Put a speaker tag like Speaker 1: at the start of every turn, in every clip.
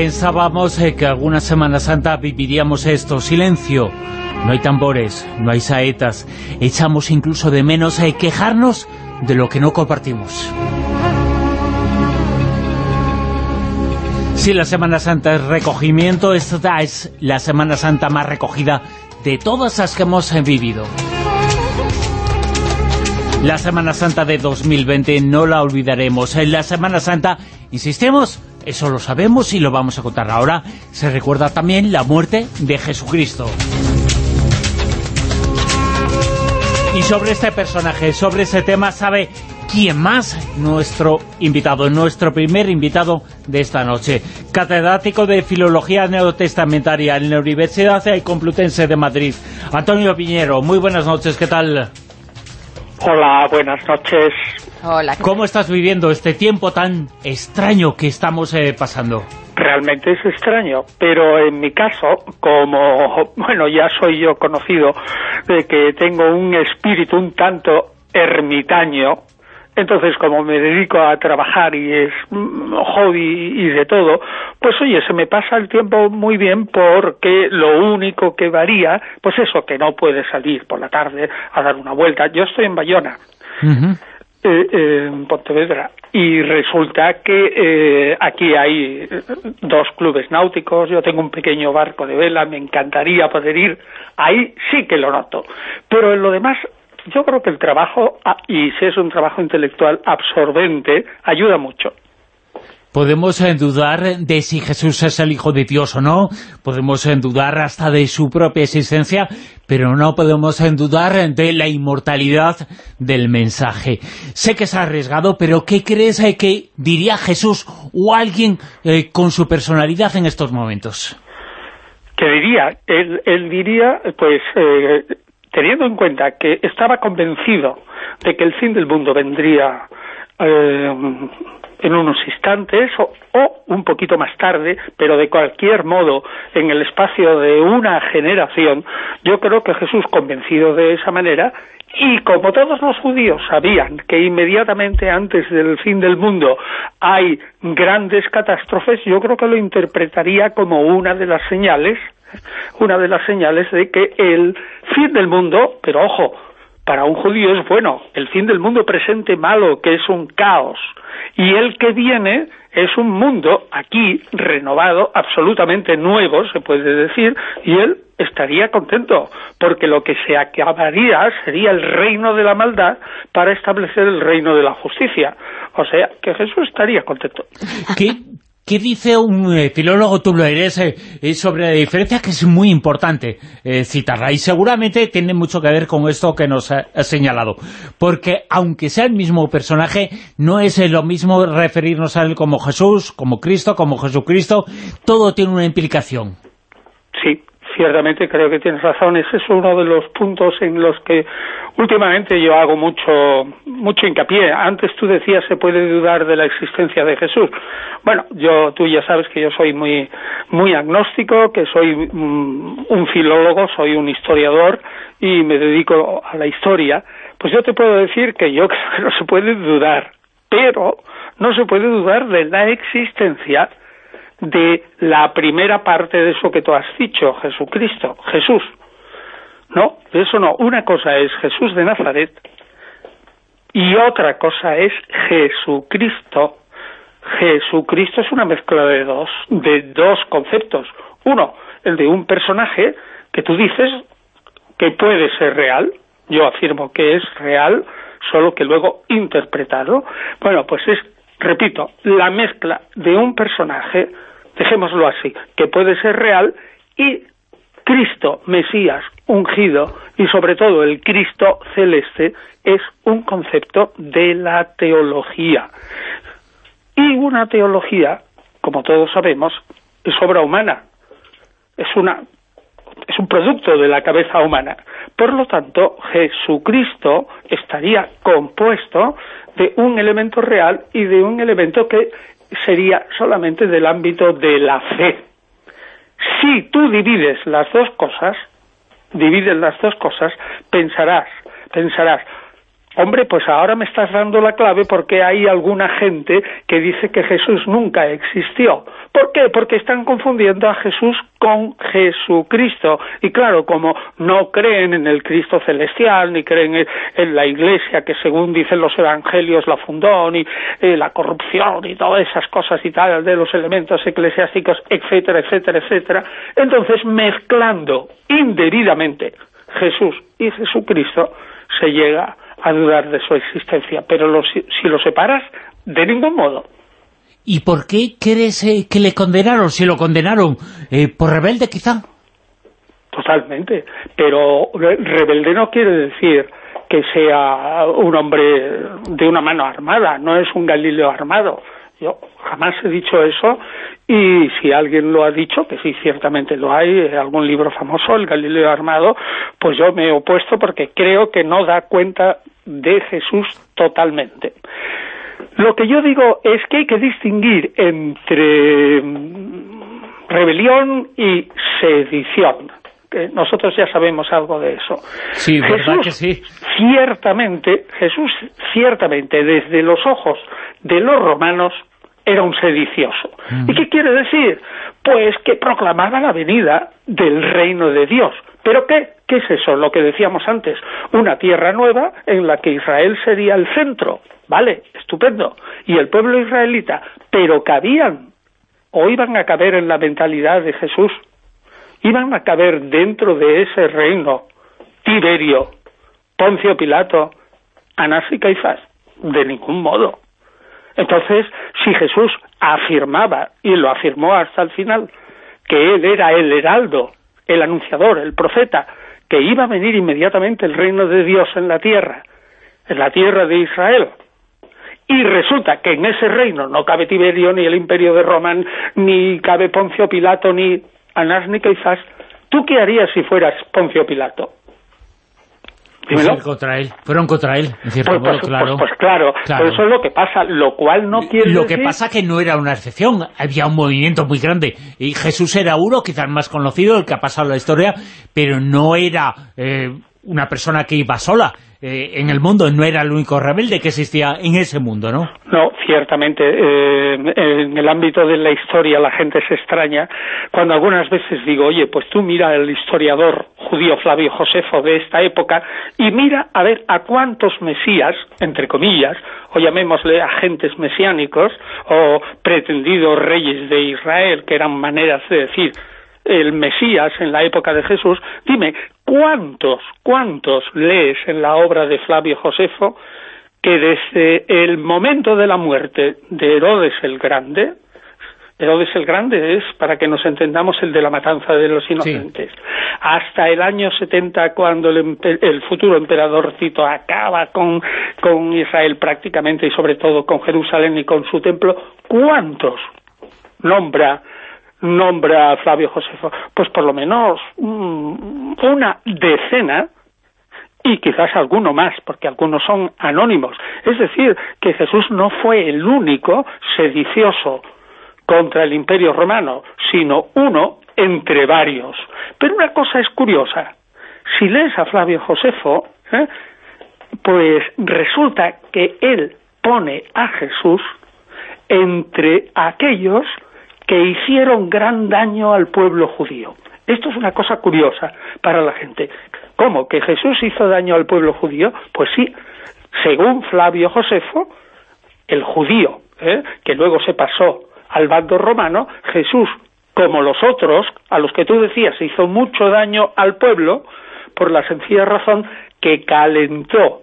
Speaker 1: pensábamos eh, que alguna Semana Santa viviríamos esto, silencio. No hay tambores, no hay saetas. Echamos incluso de menos a eh, quejarnos de lo que no compartimos. Si la Semana Santa es recogimiento, esta es la Semana Santa más recogida de todas las que hemos eh, vivido. La Semana Santa de 2020 no la olvidaremos. En la Semana Santa, insistimos, eso lo sabemos y lo vamos a contar ahora. Se recuerda también la muerte de Jesucristo. Y sobre este personaje, sobre ese tema, sabe quién más, nuestro invitado, nuestro primer invitado de esta noche. Catedrático de Filología Neotestamentaria en la Universidad Complutense de Madrid. Antonio Piñero, muy buenas noches, ¿qué tal?
Speaker 2: Hola, buenas noches.
Speaker 1: Hola. ¿Cómo estás viviendo este tiempo tan extraño que estamos eh, pasando?
Speaker 2: Realmente es extraño, pero en mi caso, como, bueno, ya soy yo conocido de que tengo un espíritu un tanto ermitaño, entonces, como me dedico a trabajar y es hobby y de todo, pues oye, se me pasa el tiempo muy bien porque lo único que varía, pues eso, que no puede salir por la tarde a dar una vuelta. Yo estoy en Bayona, eh, en Pontevedra, y resulta que eh, aquí hay dos clubes náuticos, yo tengo un pequeño barco de vela, me encantaría poder ir, ahí sí que lo noto, pero en lo demás yo creo que el trabajo, ah, y si es un trabajo intelectual absorbente, ayuda mucho.
Speaker 1: Podemos eh, dudar de si Jesús es el Hijo de Dios o no, podemos eh, dudar hasta de su propia existencia, pero no podemos eh, dudar de la inmortalidad del mensaje. Sé que es arriesgado, pero ¿qué crees que diría Jesús o alguien con su personalidad en estos momentos?
Speaker 2: ¿Qué diría? Él, diría, pues, teniendo en cuenta que estaba convencido de que el fin del mundo vendría eh, en unos instantes o, un poquito más tarde, pero de cualquier modo en el espacio de una generación, yo creo que Jesús, convencido de esa manera, y como todos los judíos sabían que inmediatamente antes del fin del mundo hay grandes catástrofes, yo creo que lo interpretaría como una de las señales una de las señales de que el fin del mundo, pero ojo, para un judío es bueno, el fin del mundo presente malo, que es un caos, y el que viene es un mundo aquí renovado, absolutamente nuevo, se puede decir, y él estaría contento, porque lo que se acabaría sería el reino de la maldad para establecer el reino de la justicia. O sea, que Jesús estaría contento.
Speaker 1: ¿Qué, ¿Qué dice un eh, filólogo, tú lo eh, eh, sobre la diferencia que es muy importante citarla? Y seguramente tiene mucho que ver con esto que nos ha, señalado. Porque aunque sea el mismo personaje, no es lo mismo referirnos a él como Jesús, como Cristo, como Jesucristo. Todo tiene una implicación.
Speaker 2: Ciertamente creo que tienes razón. Ese es uno de los puntos en los que últimamente yo hago mucho, mucho hincapié. Antes tú decías se puede dudar de la existencia de Jesús. Bueno, yo, tú ya sabes que yo soy muy, muy agnóstico, que soy mm, un filólogo, soy un historiador y me dedico a la historia. Pues yo te puedo decir que yo creo que no se puede dudar, pero no se puede dudar de la existencia de la primera parte de eso que tú has dicho, Jesucristo, Jesús. No, de eso no. Una cosa es Jesús de Nazaret y otra cosa es Jesucristo. Jesucristo es una mezcla de dos, de dos conceptos. Uno, el de un personaje que tú dices que puede ser real. Yo afirmo que es real, solo que luego interpretado. Bueno, pues es, repito, la mezcla de un personaje dejémoslo así, que puede ser real y Cristo, Mesías, ungido y sobre todo el Cristo celeste es un concepto de la teología. Y una teología, como todos sabemos, es obra humana, es, una, es un producto de la cabeza humana. Por lo tanto, Jesucristo estaría compuesto de un elemento real y de un elemento que sería solamente del ámbito de la fe. Si tú divides las dos cosas, divides las dos cosas, pensarás, pensarás, Hombre, pues ahora me estás dando la clave porque hay alguna gente que dice que Jesús nunca existió. ¿Por qué? Porque están confundiendo a Jesús con Jesucristo. Y claro, como no creen en el Cristo celestial, ni creen en la Iglesia que según dicen los evangelios la fundó, ni eh, la corrupción y todas esas cosas y tal, de los elementos eclesiásticos, etcétera, etcétera, etcétera, entonces mezclando indebidamente Jesús y Jesucristo, se llega a dudar de su existencia, pero si, lo separas, de ningún modo.
Speaker 1: ¿Y por qué crees eh, que le condenaron? Si lo condenaron, eh, ¿por rebelde quizá?
Speaker 2: Totalmente, pero rebelde no quiere decir que sea un hombre de una mano armada, no es un Galileo armado. Yo jamás he dicho eso y si alguien lo ha dicho, que sí, ciertamente lo hay, en algún libro famoso, El Galileo Armado, pues yo me he opuesto porque creo que no da cuenta de Jesús totalmente. Lo que yo digo es que hay que distinguir entre mm, rebelión y sedición. Que nosotros ya sabemos algo de eso.
Speaker 1: Sí, verdad que sí.
Speaker 2: Ciertamente, Jesús ciertamente desde los ojos de los romanos era un sedicioso. Mm. ¿Y qué quiere decir? Pues que proclamaba la venida del reino de Dios. ¿Pero qué? ¿Qué es eso? Lo que decíamos antes, una tierra nueva en la que Israel sería el centro. Vale, estupendo. Y el pueblo israelita, pero cabían o iban a caber en la mentalidad de Jesús, iban a caber dentro de ese reino Tiberio, Poncio Pilato, Anás y Caifás, de ningún modo. Entonces, si Jesús afirmaba, y lo afirmó hasta el final, que él era el heraldo, el anunciador, el profeta, que iba a venir inmediatamente el reino de Dios en la tierra, en la tierra de Israel, y resulta que en ese reino no cabe Tiberio, ni el imperio de Roma, ni cabe Poncio Pilato, ni Anás, ni Caifás, ¿tú qué harías si fueras Poncio Pilato?
Speaker 1: Pues contra él, fueron contra él, en cierto pues,
Speaker 2: modo,
Speaker 1: pues, claro.
Speaker 2: Pues, claro, eso es lo que pasa, lo cual no quiere
Speaker 1: Lo que pasa que no era una excepción, había un movimiento muy grande, y Jesús era uno, quizás más conocido, el que ha pasado la historia, pero no era eh, una persona que iba sola, eh, en el mundo, no era el único rebelde que existía en ese mundo, ¿no?
Speaker 2: No, ciertamente. Eh, en el ámbito de la historia la gente se extraña cuando algunas veces digo, oye, pues tú mira el historiador judío Flavio Josefo de esta época y mira a ver a cuántos mesías, entre comillas, o llamémosle agentes mesiánicos o pretendidos reyes de Israel, que eran maneras de decir el Mesías en la época de Jesús, dime, ¿cuántos, cuántos lees en la obra de Flavio Josefo que desde el momento de la muerte de Herodes el Grande, Herodes el Grande es, para que nos entendamos, el de la matanza de los inocentes. Hasta el año 70, cuando el, el, futuro emperador Tito acaba con, con Israel prácticamente y sobre todo con Jerusalén y con su templo, ¿cuántos nombra nombra a Flavio Josefo? Pues por lo menos mm, una decena y quizás alguno más, porque algunos son anónimos. Es decir, que Jesús no fue el único sedicioso contra el imperio romano, sino uno entre varios. Pero una cosa es curiosa. Si lees a Flavio Josefo, ¿eh? pues resulta que él pone a Jesús entre aquellos que hicieron gran daño al pueblo judío. Esto es una cosa curiosa para la gente. ¿Cómo? ¿Que Jesús hizo daño al pueblo judío? Pues sí, según Flavio Josefo, el judío, ¿eh? que luego se pasó al bando romano, Jesús, como los otros, a los que tú decías, hizo mucho daño al pueblo, por la sencilla razón que calentó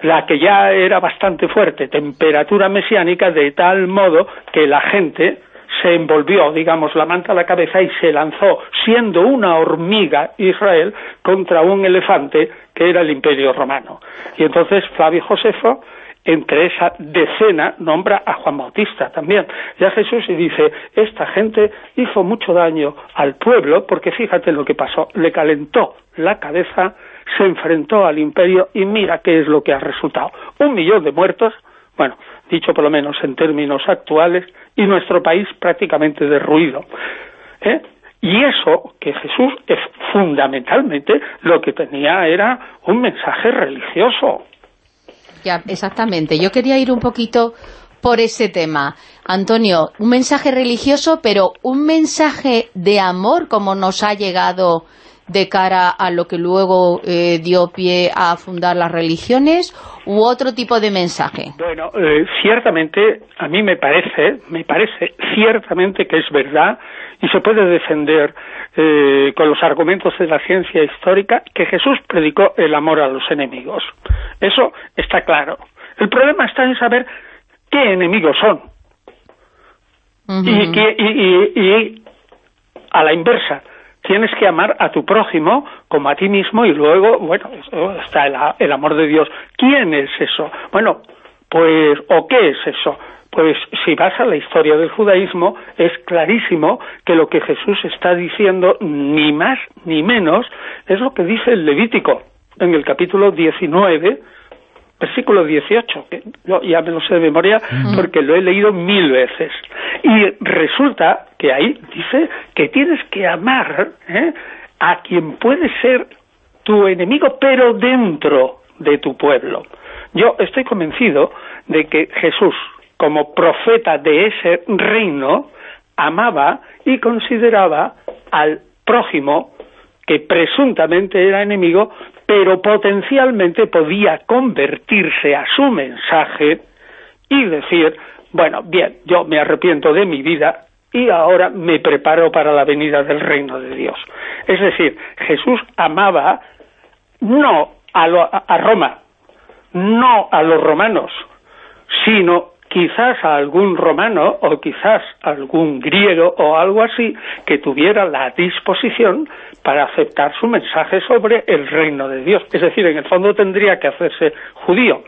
Speaker 2: la que ya era bastante fuerte temperatura mesiánica de tal modo que la gente se envolvió, digamos, la manta a la cabeza y se lanzó, siendo una hormiga Israel, contra un elefante que era el imperio romano. Y entonces Flavio Josefo, entre esa decena, nombra a Juan Bautista también. Ya Jesús y dice, esta gente hizo mucho daño al pueblo, porque fíjate lo que pasó, le calentó la cabeza, se enfrentó al imperio y mira qué es lo que ha resultado. Un millón de muertos, bueno, dicho por lo menos en términos actuales, y nuestro país prácticamente derruido. ¿eh? Y eso, que Jesús es fundamentalmente lo que tenía era un mensaje religioso,
Speaker 3: Ya, exactamente. Yo quería ir un poquito por ese tema. Antonio, un mensaje religioso, pero un mensaje de amor como nos ha llegado de cara a lo que luego eh, dio pie a fundar las religiones u otro tipo de mensaje?
Speaker 2: Bueno, eh, ciertamente a mí me parece, me parece ciertamente que es verdad y se puede defender eh, con los argumentos de la ciencia histórica que Jesús predicó el amor a los enemigos. Eso está claro. El problema está en saber qué enemigos son. y, y a la inversa, tienes que amar a tu prójimo como a ti mismo y luego, bueno, está el, amor de Dios. ¿Quién es eso? Bueno, pues, ¿o qué es eso? Pues si vas a la historia del judaísmo, es clarísimo que lo que Jesús está diciendo, ni más ni menos, es lo que dice el Levítico en el capítulo 19, versículo 18, que yo ya me lo sé de memoria porque lo he leído mil veces. Y resulta que ahí dice que tienes que amar ¿eh? a quien puede ser tu enemigo, pero dentro de tu pueblo. Yo estoy convencido de que Jesús, como profeta de ese reino, amaba y consideraba al prójimo que presuntamente era enemigo, pero potencialmente podía convertirse a su mensaje y decir, bueno, bien, yo me arrepiento de mi vida y ahora me preparo para la venida del reino de Dios. Es decir, Jesús amaba no a, a Roma, no a los romanos, sino quizás a algún romano o quizás algún griego o algo así que tuviera la disposición para aceptar su mensaje sobre el reino de Dios. Es decir, en el fondo tendría que hacerse judío.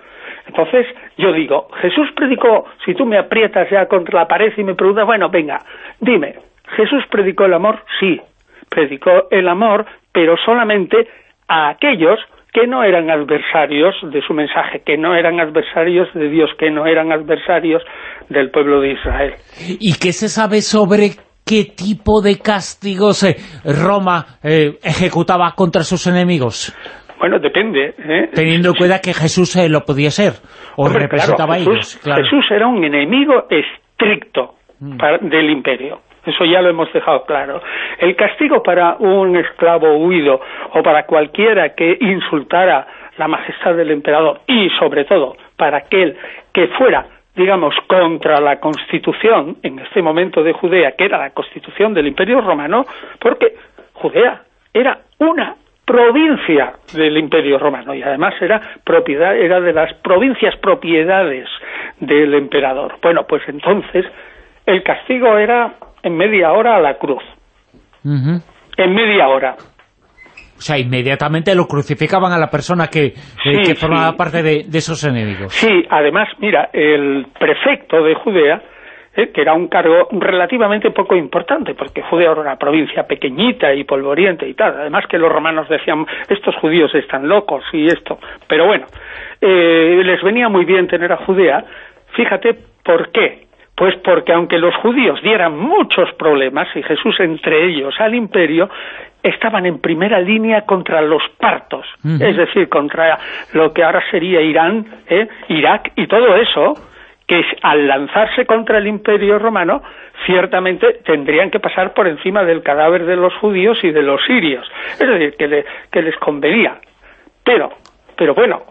Speaker 2: Entonces, yo digo, Jesús predicó, si tú me aprietas ya contra la pared y me preguntas, bueno, venga, dime, ¿Jesús predicó el amor? Sí, predicó el amor, pero solamente a aquellos que no eran adversarios de su mensaje, que no eran adversarios de Dios, que no eran adversarios del pueblo de Israel.
Speaker 1: ¿Y qué se sabe sobre qué tipo de castigos eh, Roma eh, ejecutaba contra sus enemigos?
Speaker 2: Bueno, depende. ¿eh?
Speaker 1: Teniendo en cuenta que Jesús lo podía ser, o representaba a ellos.
Speaker 2: Jesús era un enemigo estricto mm. del imperio. Eso ya lo hemos dejado claro. El castigo para un esclavo huido o para cualquiera que insultara la majestad del emperador y, sobre todo, para aquel que fuera digamos, contra la constitución, en este momento de Judea, que era la constitución del Imperio Romano, porque Judea era una provincia del Imperio Romano y además era propiedad, era de las provincias propiedades del emperador. Bueno, pues entonces el castigo era en media hora a la cruz. En media hora.
Speaker 1: O sea, inmediatamente lo crucificaban a la persona que, eh, formaba parte de, esos enemigos.
Speaker 2: Sí, además, mira, el prefecto de Judea, eh, que era un cargo relativamente poco importante, porque Judea era una provincia pequeñita y polvoriente y tal. Además que los romanos decían, estos judíos están locos y esto. Pero bueno, eh, les venía muy bien tener a Judea. Fíjate por qué. Pues porque aunque los judíos dieran muchos problemas, y Jesús entre ellos al imperio, estaban en primera línea contra los partos, es decir, contra lo que ahora sería Irán, ¿eh? Irak y todo eso, que al lanzarse contra el imperio romano, ciertamente tendrían que pasar por encima del cadáver de los judíos y de los sirios, es decir, que, que les convenía. Pero, pero bueno,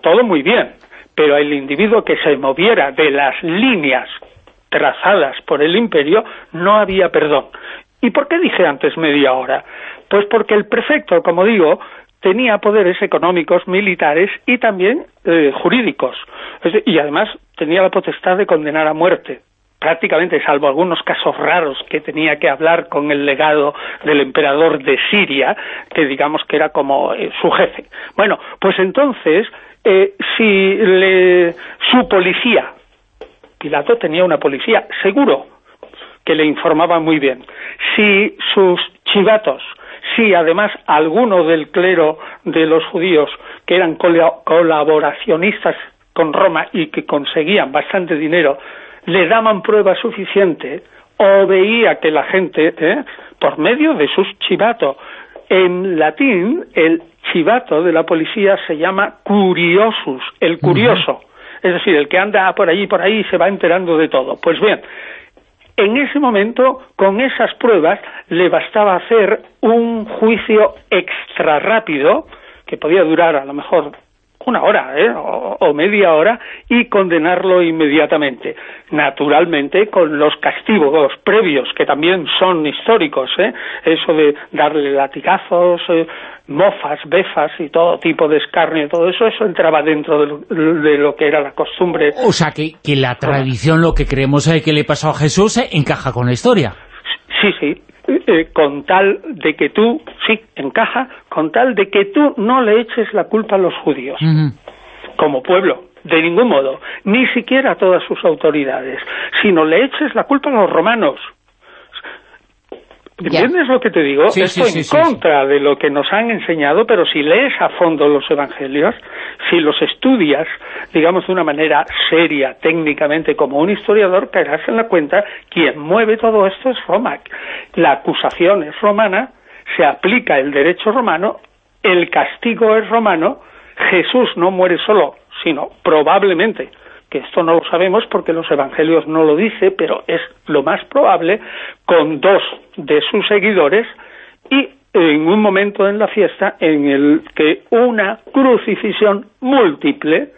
Speaker 2: todo muy bien, pero el individuo que se moviera de las líneas trazadas por el imperio, no había perdón. ¿Y por qué dije antes media hora? Pues porque el prefecto, como digo, tenía poderes económicos, militares y también eh, jurídicos. Y además tenía la potestad de condenar a muerte prácticamente, salvo algunos casos raros que tenía que hablar con el legado del emperador de Siria, que digamos que era como eh, su jefe. Bueno, pues entonces, eh, si le, su policía Pilato tenía una policía, seguro, que le informaba muy bien. Si sus chivatos, si además alguno del clero de los judíos que eran colaboracionistas con Roma y que conseguían bastante dinero, le daban prueba suficiente o veía que la gente, ¿eh? por medio de sus chivatos, en latín el chivato de la policía se llama curiosus, el curioso, es decir, el que anda por allí por ahí y se va enterando de todo. Pues bien, en ese momento, con esas pruebas, le bastaba hacer un juicio extra rápido, que podía durar a lo mejor una hora ¿eh? o, media hora y condenarlo inmediatamente. Naturalmente, con los castigos previos, que también son históricos, ¿eh? eso de darle latigazos, eh, mofas, befas y todo tipo de escarnio, todo eso, eso entraba dentro de lo, que era la costumbre.
Speaker 1: O sea, que, que la tradición, lo que creemos que le pasó a Jesús, encaja con la historia.
Speaker 2: Sí, sí, eh, con tal de que tú, sí, encaja, con tal de que tú no le eches la culpa a los judíos, como pueblo, de ningún modo, ni siquiera a todas sus autoridades, sino le eches la culpa a los romanos, ¿Entiendes lo que te digo? Esto en contra de lo que nos han enseñado, pero si lees a fondo los evangelios, si los estudias, digamos, de una manera seria, técnicamente, como un historiador, caerás en la cuenta, quien mueve todo esto es Roma. La acusación es romana, se aplica el derecho romano, el castigo es romano, Jesús no muere solo, sino probablemente que esto no lo sabemos porque los evangelios no lo dice, pero es lo más probable, con dos de sus seguidores y en un momento en la fiesta en el que una crucifixión múltiple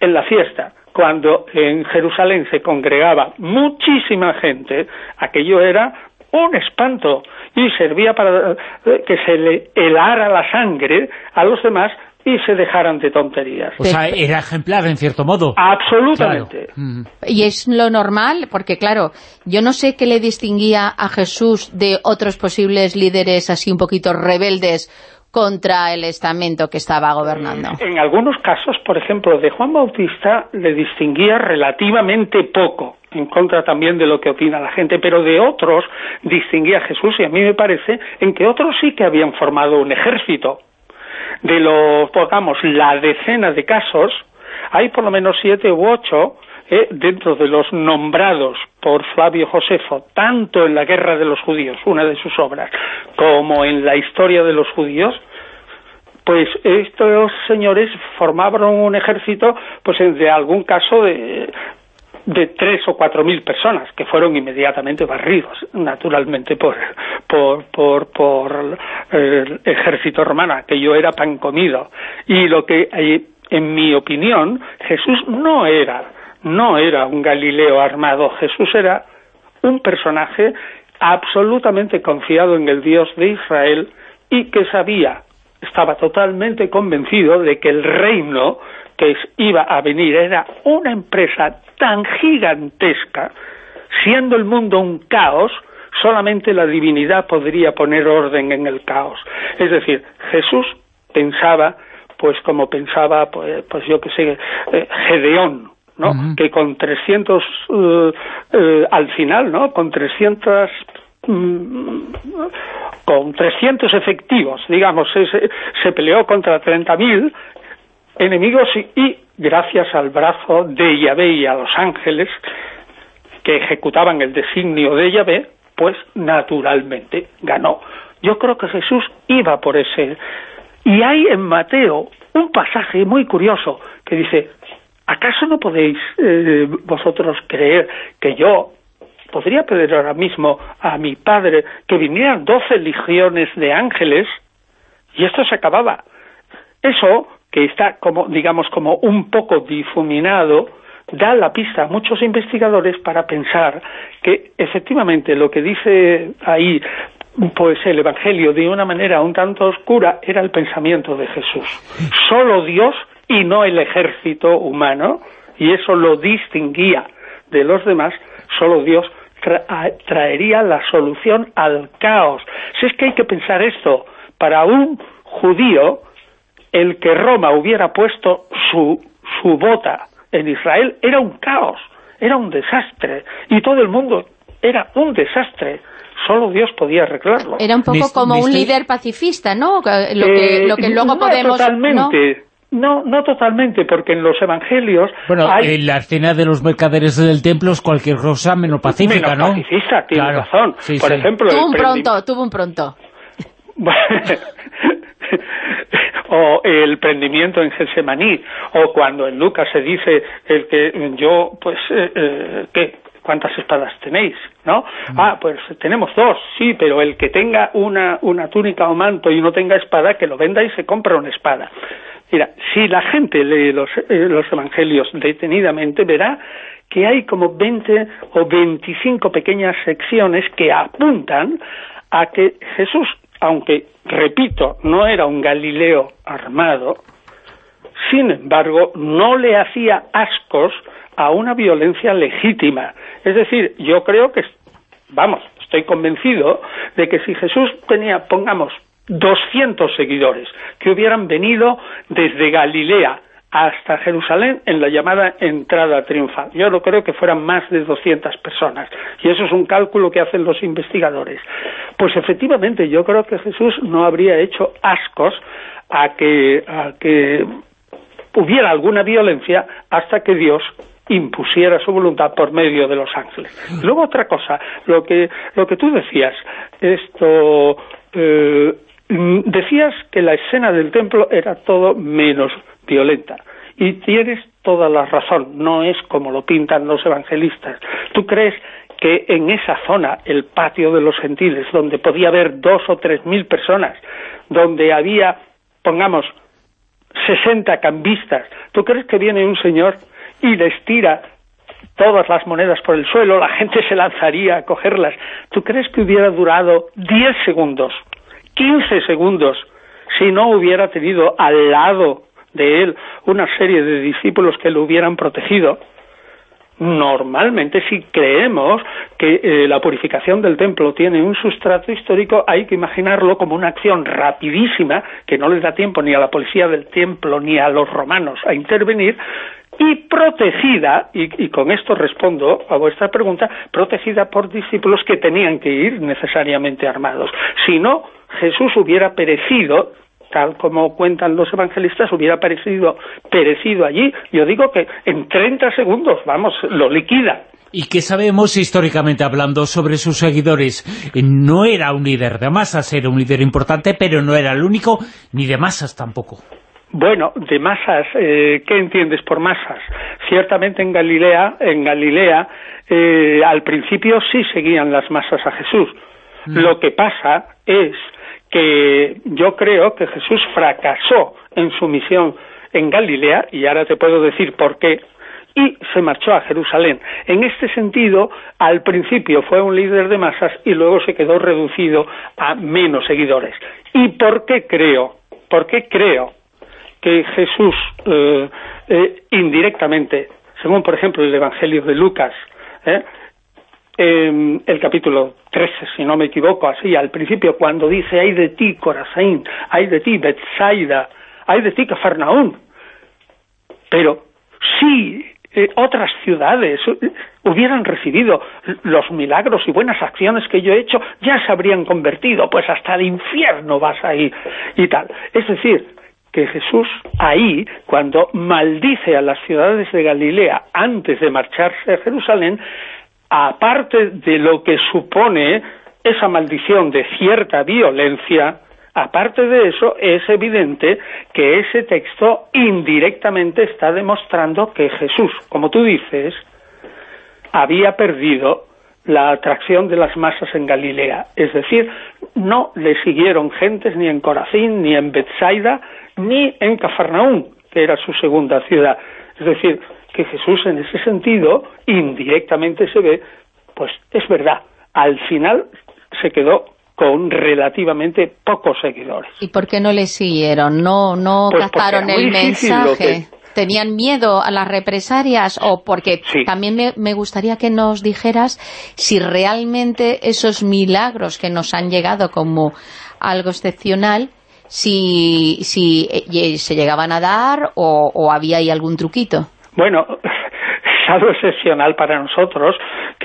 Speaker 2: en la fiesta, cuando en Jerusalén se congregaba muchísima gente, aquello era un espanto y servía para que se le helara la sangre a los demás y se dejaran de tonterías.
Speaker 1: O sea, era ejemplar en cierto modo.
Speaker 2: Absolutamente.
Speaker 3: Y es lo normal, porque claro, yo no sé qué le distinguía a Jesús de otros posibles líderes así un poquito rebeldes contra el estamento que estaba gobernando.
Speaker 2: En algunos casos, por ejemplo, de Juan Bautista le distinguía relativamente poco, en contra también de lo que opina la gente, pero de otros distinguía a Jesús, y a mí me parece en que otros sí que habían formado un ejército, de los, pongamos, la decena de casos, hay por lo menos siete u ocho eh, dentro de los nombrados por Flavio Josefo, tanto en la Guerra de los Judíos, una de sus obras, como en la historia de los judíos, pues estos señores formaban un ejército, pues de algún caso de, de tres o cuatro mil personas que fueron inmediatamente barridos, naturalmente, por, por, por, por el ejército romano, yo era pan comido. Y lo que, en mi opinión, Jesús no era, no era un Galileo armado, Jesús era un personaje absolutamente confiado en el Dios de Israel y que sabía, estaba totalmente convencido de que el reino que iba a venir era una empresa tan gigantesca, siendo el mundo un caos, solamente la divinidad podría poner orden en el caos. Es decir, Jesús pensaba, pues como pensaba, pues, pues yo que sé, eh, Gedeón, ¿no? Que con 300, eh, eh, al final, ¿no? Con 300 mm, con 300 efectivos, digamos, se, se peleó contra 30.000 enemigos y, gracias al brazo de Yahvé y a los ángeles que ejecutaban el designio de Yahvé, pues naturalmente ganó. Yo creo que Jesús iba por ese... Y hay en Mateo un pasaje muy curioso que dice, ¿acaso no podéis eh, vosotros creer que yo podría pedir ahora mismo a mi Padre que vinieran doce legiones de ángeles? Y esto se acababa. Eso que está como, digamos, como un poco difuminado, da la pista a muchos investigadores para pensar que efectivamente lo que dice ahí pues el Evangelio de una manera un tanto oscura era el pensamiento de Jesús. Solo Dios y no el ejército humano, y eso lo distinguía de los demás, solo Dios traería la solución al caos. Si es que hay que pensar esto, para un judío el que Roma hubiera puesto su, su bota en Israel era un caos, era un desastre, y todo el mundo era un desastre. Solo Dios podía arreglarlo.
Speaker 3: Era un poco como un líder pacifista, ¿no? Lo que, eh, lo que luego
Speaker 2: no
Speaker 3: podemos...
Speaker 2: Totalmente. ¿no? No, totalmente, porque en los evangelios...
Speaker 1: Bueno, en la escena de los mercaderes del templo es cualquier cosa menos pacífica,
Speaker 2: menos
Speaker 1: ¿no?
Speaker 2: pacifista, tiene razón. Por ejemplo...
Speaker 3: Tuvo un pronto, tuvo un pronto
Speaker 2: o el prendimiento en Getsemaní, o cuando en Lucas se dice el que yo, pues, eh, eh, ¿qué? ¿Cuántas espadas tenéis? ¿No? Mm. Ah, pues tenemos dos, sí, pero el que tenga una, una túnica o manto y no tenga espada, que lo venda y se compra una espada. Mira, si la gente lee los, eh, los evangelios detenidamente, verá que hay como 20 o 25 pequeñas secciones que apuntan a que Jesús, aunque, repito, no era un Galileo armado, sin embargo, no le hacía ascos a una violencia legítima. Es decir, yo creo que, vamos, estoy convencido de que si Jesús tenía, pongamos, 200 seguidores que hubieran venido desde Galilea hasta Jerusalén en la llamada entrada triunfal. Yo no creo que fueran más de 200 personas, y eso es un cálculo que hacen los investigadores. Pues efectivamente, yo creo que Jesús no habría hecho ascos a que, hubiera alguna violencia hasta que Dios impusiera su voluntad por medio de los ángeles. Luego otra cosa, lo que, lo que tú decías, esto, eh, decías que la escena del templo era todo menos violenta. Y tienes toda la razón, no es como lo pintan los evangelistas. ¿Tú crees que en esa zona, el patio de los gentiles, donde podía haber dos o tres mil personas, donde había, pongamos, sesenta cambistas, ¿tú crees que viene un señor y les tira todas las monedas por el suelo, la gente se lanzaría a cogerlas. ¿Tú crees que hubiera durado 10 segundos, 15 segundos, si no hubiera tenido al lado de él una serie de discípulos que lo hubieran protegido? Normalmente, si creemos que eh, la purificación del templo tiene un sustrato histórico, hay que imaginarlo como una acción rapidísima que no les da tiempo ni a la policía del templo ni a los romanos a intervenir, y protegida, y, con esto respondo a vuestra pregunta, protegida por discípulos que tenían que ir necesariamente armados. Si no, Jesús hubiera perecido, tal como cuentan los evangelistas, hubiera perecido, perecido allí. Yo digo que en 30 segundos, vamos, lo liquida.
Speaker 1: ¿Y qué sabemos históricamente hablando sobre sus seguidores? No era un líder de masas, era un líder importante, pero no era el único, ni de masas tampoco.
Speaker 2: Bueno, de masas, eh, ¿qué entiendes por masas? Ciertamente en Galilea, en Galilea, eh, al principio sí seguían las masas a Jesús. Mm. Lo que pasa es que yo creo que Jesús fracasó en su misión en Galilea, y ahora te puedo decir por qué, y se marchó a Jerusalén. En este sentido, al principio fue un líder de masas y luego se quedó reducido a menos seguidores. ¿Y por qué creo? ¿Por qué creo que Jesús eh, eh, indirectamente, según por ejemplo el Evangelio de Lucas, eh, el capítulo 13, si no me equivoco, así al principio, cuando dice, hay de ti, Corazín, hay de ti, Bethsaida, hay de ti, Cafarnaún. Pero si otras ciudades hubieran recibido los milagros y buenas acciones que yo he hecho, ya se habrían convertido, pues hasta el infierno vas a ir y tal. Es decir, que Jesús ahí, cuando maldice a las ciudades de Galilea antes de marcharse a Jerusalén, aparte de lo que supone esa maldición de cierta violencia, aparte de eso, es evidente que ese texto indirectamente está demostrando que Jesús, como tú dices, había perdido la atracción de las masas en Galilea. Es decir, no le siguieron gentes ni en Corazín ni en Bethsaida, ni en Cafarnaún, que era su segunda ciudad. Es decir, que Jesús en ese sentido indirectamente se ve, pues es verdad, al final se quedó con relativamente pocos seguidores.
Speaker 3: ¿Y por qué no le siguieron? ¿No, no pues captaron el mensaje? ¿Tenían miedo a las represalias? O porque también me, me, gustaría que nos dijeras si realmente esos milagros que nos han llegado como algo excepcional si, si eh, se llegaban a dar o, había ahí algún truquito.
Speaker 2: Bueno, algo excepcional para nosotros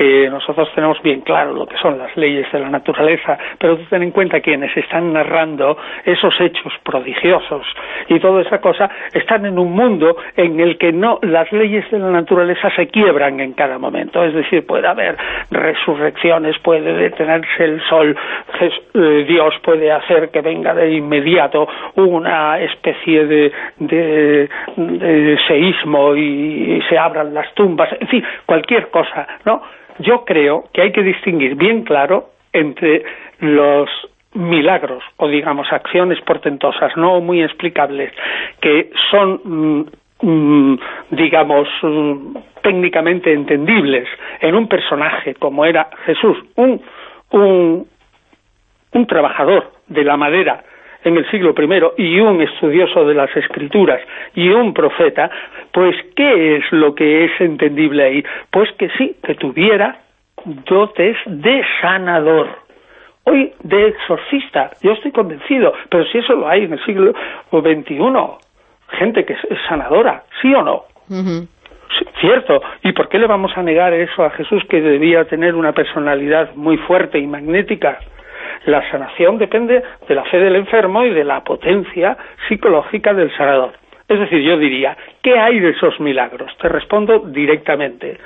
Speaker 2: que nosotros tenemos bien claro lo que son las leyes de la naturaleza, pero ten en cuenta quienes están narrando esos hechos prodigiosos y toda esa cosa están en un mundo en el que no las leyes de la naturaleza se quiebran en cada momento, es decir, puede haber resurrecciones, puede detenerse el sol, eh, Dios puede hacer que venga de inmediato una especie de, de seísmo y se abran las tumbas, en fin, cualquier cosa, ¿no? Yo creo que hay que distinguir bien claro entre los milagros o digamos acciones portentosas no muy explicables que son mm, mm, digamos mm, técnicamente entendibles en un personaje como era Jesús un, un, un trabajador de la madera en el siglo I y un estudioso de las escrituras y un profeta, pues ¿qué es lo que es entendible ahí? Pues que sí, que tuviera dotes de sanador. Hoy de exorcista, yo estoy convencido, pero si eso lo hay en el siglo XXI, gente que es sanadora, ¿sí o no? cierto. ¿Y por qué le vamos a negar eso a Jesús que debía tener una personalidad muy fuerte y magnética? La sanación depende de la fe del enfermo y de la potencia psicológica del sanador. Es decir, yo diría, ¿qué hay de esos milagros? Te respondo directamente.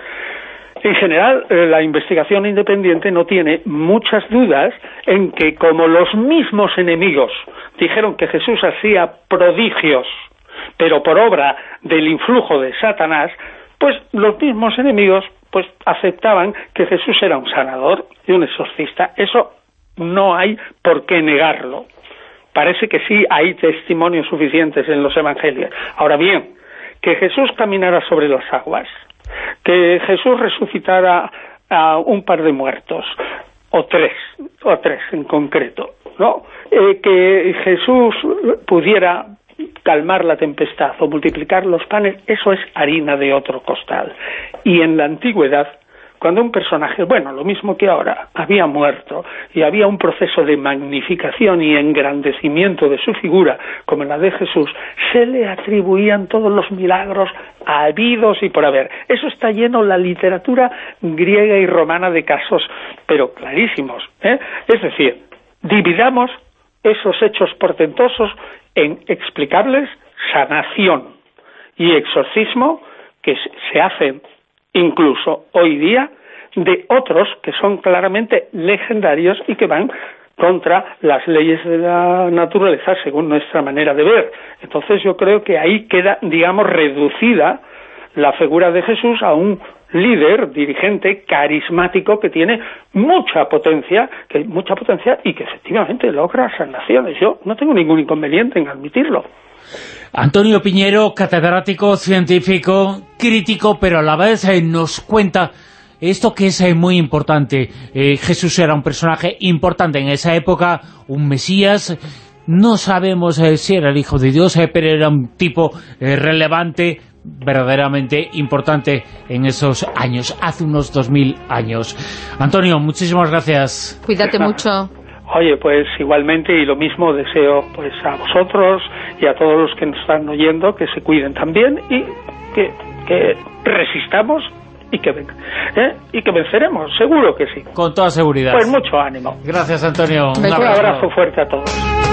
Speaker 2: En general, eh, la investigación independiente no tiene muchas dudas en que como los mismos enemigos dijeron que Jesús hacía prodigios, pero por obra del influjo de Satanás, pues los mismos enemigos pues aceptaban que Jesús era un sanador y un exorcista. Eso no hay por qué negarlo. Parece que sí hay testimonios suficientes en los evangelios. Ahora bien, que Jesús caminara sobre las aguas, que Jesús resucitara a un par de muertos, o tres, o tres en concreto, ¿no? Eh, que Jesús pudiera calmar la tempestad o multiplicar los panes, eso es harina de otro costal. Y en la antigüedad cuando un personaje, bueno, lo mismo que ahora, había muerto y había un proceso de magnificación y engrandecimiento de su figura, como la de Jesús, se le atribuían todos los milagros habidos y por haber. Eso está lleno la literatura griega y romana de casos, pero clarísimos. ¿eh? Es decir, dividamos esos hechos portentosos en explicables, sanación y exorcismo, que se hacen incluso hoy día de otros que son claramente legendarios y que van contra las leyes de la naturaleza según nuestra manera de ver. Entonces yo creo que ahí queda, digamos, reducida la figura de Jesús a un líder, dirigente, carismático que tiene mucha potencia, que mucha potencia y que efectivamente logra sanaciones. Yo no tengo ningún inconveniente en admitirlo.
Speaker 1: Antonio Piñero, catedrático, científico, crítico, pero a la vez eh, nos cuenta esto que es eh, muy importante. Eh, Jesús era un personaje importante en esa época, un Mesías, no sabemos si era el Hijo de Dios, pero era un tipo relevante, verdaderamente importante en esos años, hace unos dos mil años. Antonio, muchísimas gracias.
Speaker 3: Cuídate mucho.
Speaker 2: Oye, pues igualmente y lo mismo deseo pues a vosotros y a todos los que nos están oyendo que se cuiden también y que, que resistamos y que, ¿eh? y que venceremos, seguro que sí.
Speaker 1: Con toda seguridad.
Speaker 2: Pues mucho ánimo.
Speaker 1: Gracias, Antonio.
Speaker 2: Un, Un abrazo fuerte a todos.